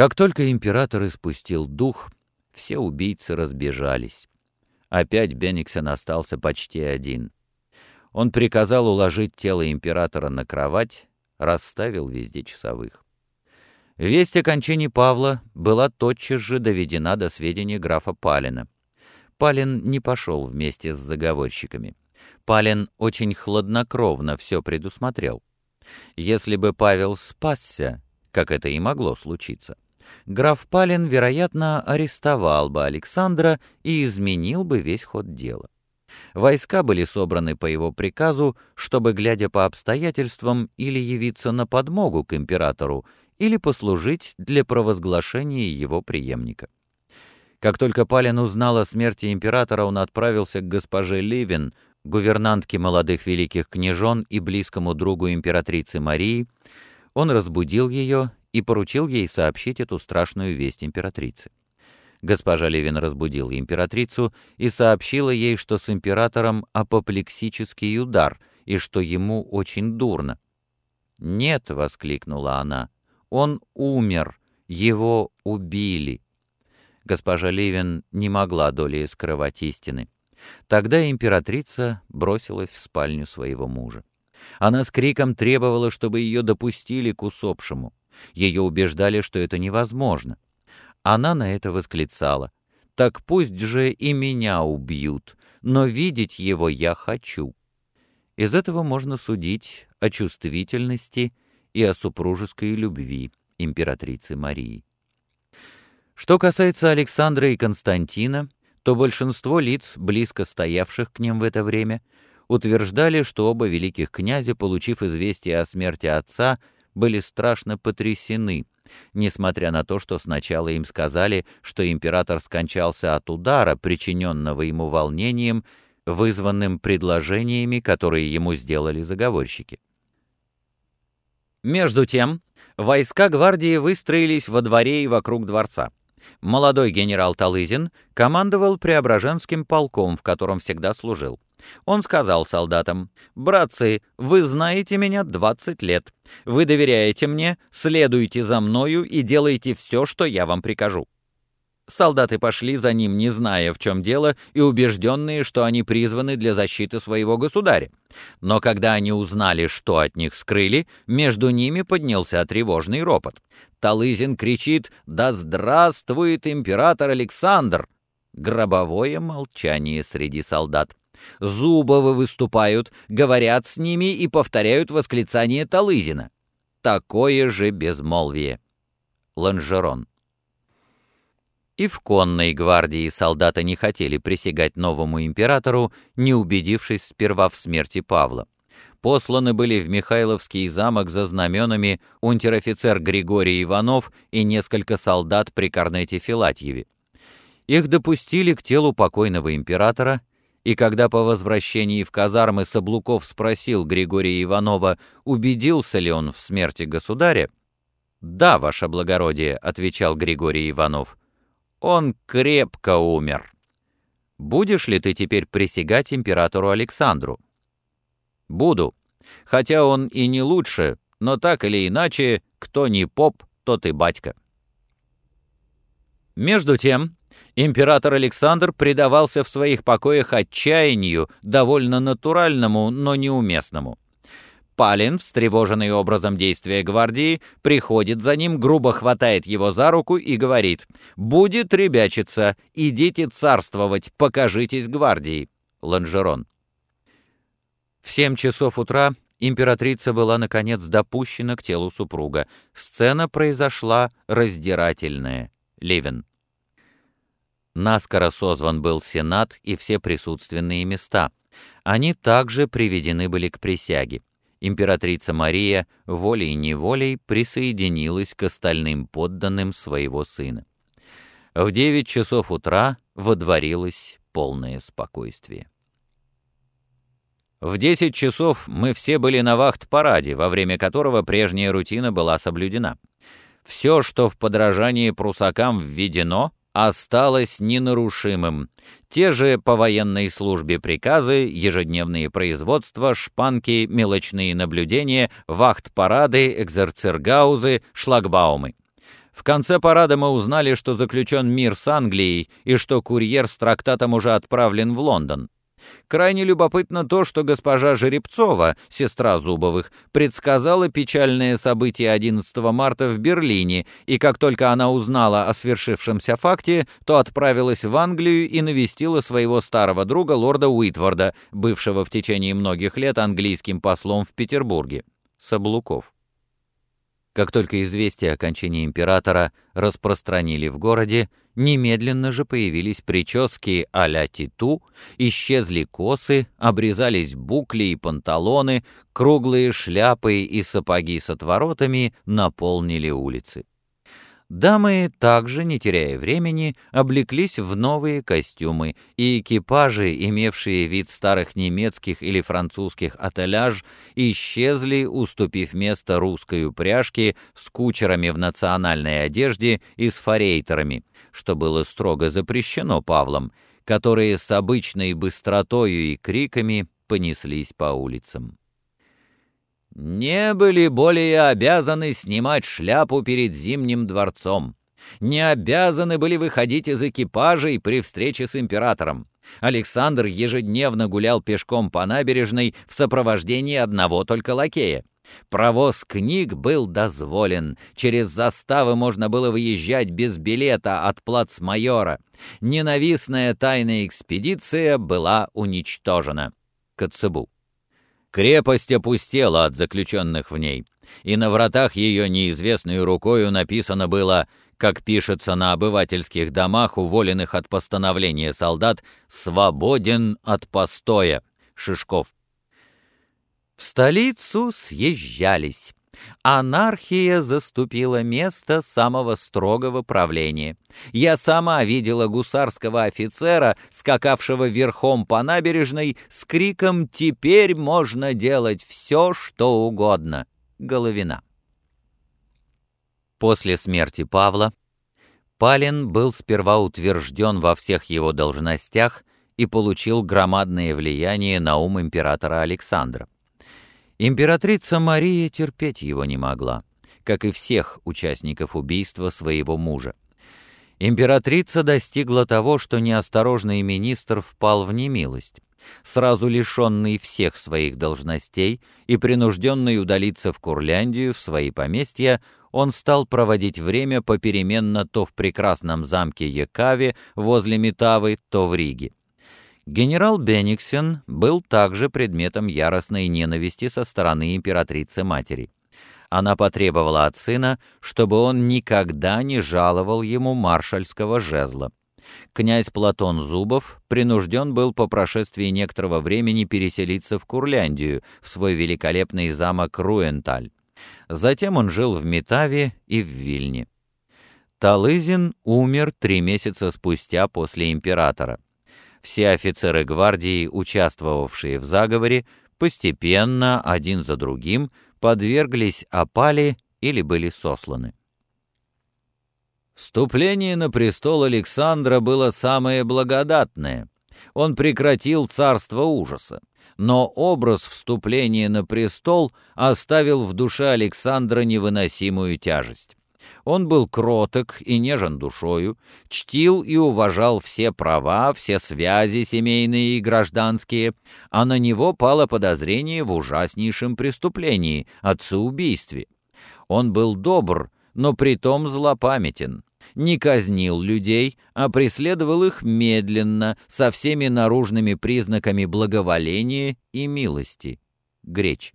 Как только император испустил дух, все убийцы разбежались. Опять Бениксен остался почти один. Он приказал уложить тело императора на кровать, расставил везде часовых. Весть о кончине Павла была тотчас же доведена до сведения графа Палина. Палин не пошел вместе с заговорщиками. Палин очень хладнокровно все предусмотрел. Если бы Павел спасся, как это и могло случиться, граф Палин, вероятно, арестовал бы Александра и изменил бы весь ход дела. Войска были собраны по его приказу, чтобы, глядя по обстоятельствам, или явиться на подмогу к императору, или послужить для провозглашения его преемника. Как только Палин узнал о смерти императора, он отправился к госпоже Ливин, гувернантке молодых великих княжон и близкому другу императрицы Марии. Он разбудил ее и поручил ей сообщить эту страшную весть императрице. Госпожа Левин разбудила императрицу и сообщила ей, что с императором апоплексический удар и что ему очень дурно. «Нет», — воскликнула она, — «он умер, его убили». Госпожа Левин не могла долей скрывать истины. Тогда императрица бросилась в спальню своего мужа. Она с криком требовала, чтобы ее допустили к усопшему. Ее убеждали, что это невозможно. Она на это восклицала. «Так пусть же и меня убьют, но видеть его я хочу». Из этого можно судить о чувствительности и о супружеской любви императрицы Марии. Что касается Александра и Константина, то большинство лиц, близко стоявших к ним в это время, утверждали, что оба великих князя, получив известие о смерти отца, были страшно потрясены, несмотря на то, что сначала им сказали, что император скончался от удара, причиненного ему волнением, вызванным предложениями, которые ему сделали заговорщики. Между тем, войска гвардии выстроились во дворе и вокруг дворца. Молодой генерал Талызин командовал Преображенским полком, в котором всегда служил. Он сказал солдатам, «Братцы, вы знаете меня 20 лет. Вы доверяете мне, следуйте за мною и делайте все, что я вам прикажу». Солдаты пошли за ним, не зная, в чем дело, и убежденные, что они призваны для защиты своего государя. Но когда они узнали, что от них скрыли, между ними поднялся тревожный ропот. Талызин кричит «Да здравствует император Александр!» Гробовое молчание среди солдат. Зубовы выступают, говорят с ними и повторяют восклицание Талызина. Такое же безмолвие. Ланжерон. И в конной гвардии солдаты не хотели присягать новому императору, не убедившись сперва в смерти Павла. Посланы были в Михайловский замок за знаменами унтер-офицер Григорий Иванов и несколько солдат при корнете Филатьеве. Их допустили к телу покойного императора и когда по возвращении в казармы Соблуков спросил Григория Иванова, убедился ли он в смерти государя, «Да, ваше благородие», — отвечал Григорий Иванов, — «он крепко умер». «Будешь ли ты теперь присягать императору Александру?» «Буду. Хотя он и не лучше, но так или иначе, кто не поп, тот и батька». Между тем, император Александр предавался в своих покоях отчаянию, довольно натуральному, но неуместному. Палин, встревоженный образом действия гвардии, приходит за ним, грубо хватает его за руку и говорит «Будет ребячиться, идите царствовать, покажитесь гвардии». Ланжерон. В семь часов утра императрица была, наконец, допущена к телу супруга. Сцена произошла раздирательная. Левин. Наскоро созван был Сенат и все присутственные места. Они также приведены были к присяге. Императрица Мария волей-неволей присоединилась к остальным подданным своего сына. В девять часов утра водворилось полное спокойствие. В десять часов мы все были на вахт-параде, во время которого прежняя рутина была соблюдена. Все, что в подражании прусакам введено, осталось ненарушимым. Те же по военной службе приказы, ежедневные производства, шпанки, мелочные наблюдения, вахт-парады, экзерцергаузы, шлагбаумы. В конце парада мы узнали, что заключен мир с Англией и что курьер с трактатом уже отправлен в Лондон. Крайне любопытно то, что госпожа Жеребцова, сестра Зубовых, предсказала печальное событие 11 марта в Берлине, и как только она узнала о свершившемся факте, то отправилась в Англию и навестила своего старого друга лорда Уитварда, бывшего в течение многих лет английским послом в Петербурге. Саблуков. Как только известие о кончине императора распространили в городе, немедленно же появились прически а-ля Титу, исчезли косы, обрезались букли и панталоны, круглые шляпы и сапоги с отворотами наполнили улицы. Дамы, также, не теряя времени, облеклись в новые костюмы, и экипажи, имевшие вид старых немецких или французских отеляж, исчезли, уступив место русской упряжке с кучерами в национальной одежде и с форейтерами, что было строго запрещено Павлом, которые с обычной быстротою и криками понеслись по улицам не были более обязаны снимать шляпу перед Зимним дворцом, не обязаны были выходить из экипажей при встрече с императором. Александр ежедневно гулял пешком по набережной в сопровождении одного только лакея. Провоз книг был дозволен, через заставы можно было выезжать без билета от плацмайора. Ненавистная тайная экспедиция была уничтожена. Коцебу. Крепость опустела от заключенных в ней, и на вратах ее неизвестной рукою написано было, как пишется на обывательских домах, уволенных от постановления солдат, «Свободен от постоя». Шишков. В столицу съезжались. Анархия заступила место самого строгого правления. Я сама видела гусарского офицера, скакавшего верхом по набережной, с криком «Теперь можно делать все, что угодно!» Головина. После смерти Павла Палин был сперва утвержден во всех его должностях и получил громадное влияние на ум императора Александра. Императрица Мария терпеть его не могла, как и всех участников убийства своего мужа. Императрица достигла того, что неосторожный министр впал в немилость. Сразу лишенный всех своих должностей и принужденный удалиться в Курляндию, в свои поместья, он стал проводить время попеременно то в прекрасном замке Якаве возле Метавы, то в Риге. Генерал Бениксен был также предметом яростной ненависти со стороны императрицы-матери. Она потребовала от сына, чтобы он никогда не жаловал ему маршальского жезла. Князь Платон Зубов принужден был по прошествии некоторого времени переселиться в Курляндию, в свой великолепный замок Руенталь. Затем он жил в Метаве и в Вильне. Талызин умер три месяца спустя после императора все офицеры гвардии, участвовавшие в заговоре, постепенно, один за другим, подверглись опале или были сосланы. Вступление на престол Александра было самое благодатное. Он прекратил царство ужаса. Но образ вступления на престол оставил в душе Александра невыносимую тяжесть. Он был кроток и нежен душою, чтил и уважал все права, все связи семейные и гражданские, а на него пало подозрение в ужаснейшем преступлении — отцеубийстве. Он был добр, но притом злопамятен, не казнил людей, а преследовал их медленно, со всеми наружными признаками благоволения и милости. Греч.